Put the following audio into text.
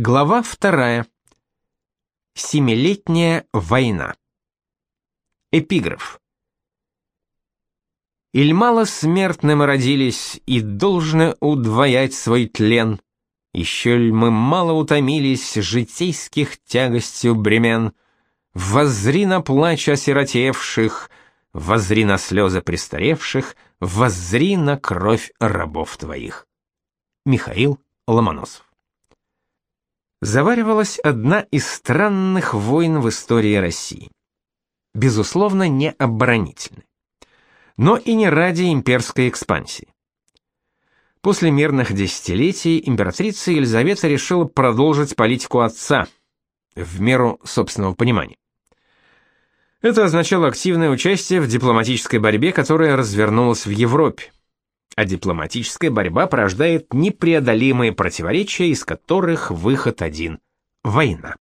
Глава вторая. Семилетняя война. Эпиграф. «Иль мало смертным родились, и должно удвоять свой тлен, еще ль мы мало утомились житейских тягостью бремен, воззри на плач осиротевших, воззри на слезы престаревших, воззри на кровь рабов твоих». Михаил Ломоносов заваривалась одна из странных войн в истории России. Безусловно, не оборонительной. Но и не ради имперской экспансии. После мирных десятилетий императрица Елизавета решила продолжить политику отца, в меру собственного понимания. Это означало активное участие в дипломатической борьбе, которая развернулась в Европе а дипломатическая борьба порождает непреодолимые противоречия, из которых выход один – война.